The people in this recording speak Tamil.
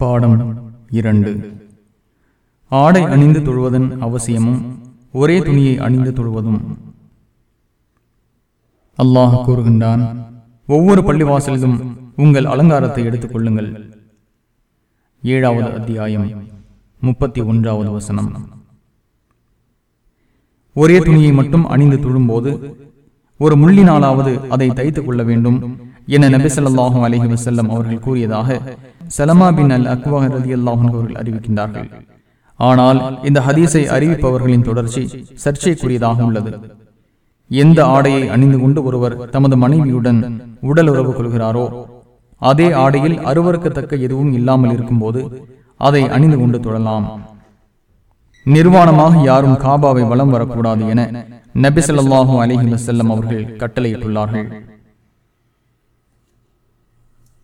பாடம் இரண்டு. ஆடை அணிந்து தொழுவதன் அவசியமும் ஒரே துணியை அணிந்து தொழுவதும். அல்லாஹ் கூறுகின்றான் ஒவ்வொரு பள்ளிவாசலிலும் உங்கள் அலங்காரத்தை எடுத்துக் கொள்ளுங்கள். ஏழாவது அத்தியாயம் முப்பத்தி ஒன்றாவது வசனம். ஒரே துணியை மட்டும் அணிந்து தொழும்போது ஒரு முள்ளினாலாவது அதை தைத்துக் கொள்ள வேண்டும் என நபிசல்லாஹும் அலஹி வசல்லம் அவர்கள் கூறியதாக சலமா பின் அல் அக்வா ரலியல்லாஹு அன்ஹு அவர்கள் அறிவிக்கின்றார்கள். ஆனால் இந்த ஹதீஸை அறிவிப்பவர்களின் தொடர்ச்சி சர்ச்சைக்குரியதாக உள்ளது. எந்த ஆடையை அணிந்து கொண்டு ஒருவர் தமது மனைவியுடன் உடல் உறவு கொள்கிறாரோ அதே ஆடையில் அருவருக்கத்தக்க எதுவும் இல்லாமல் இருக்கும்போது அதை அணிந்து கொண்டு தொழலாம் நிர்வாணமாக யாரும் காபாவை வலம் வரக்கூடாது என நபிசல்லாஹூ ஸல்லல்லாஹு வசல்லம் அவர்கள் கட்டளையிட்டுள்ளார்கள்.